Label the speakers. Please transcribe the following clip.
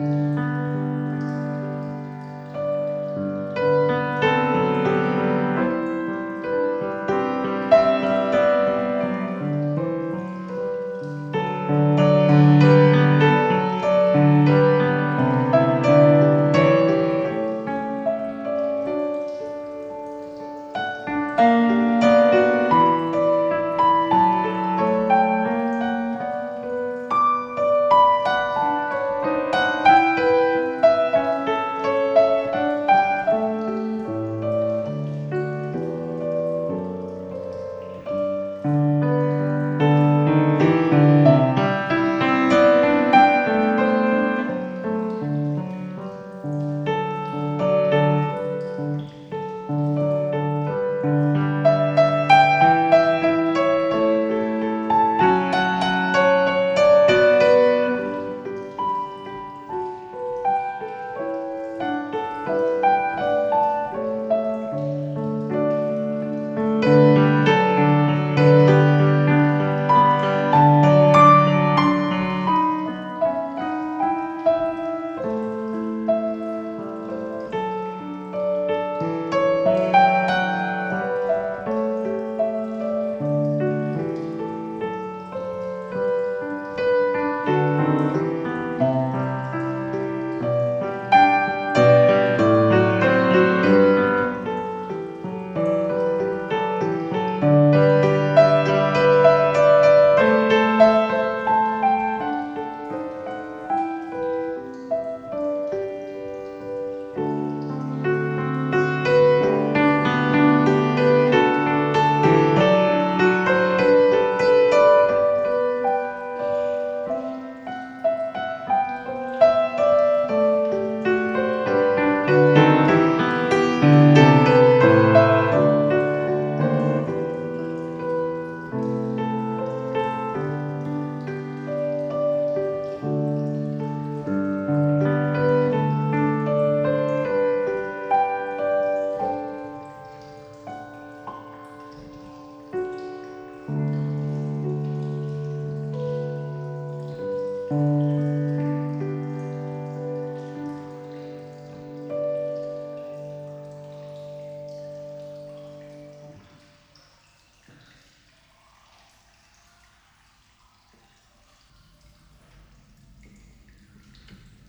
Speaker 1: Mm-hmm.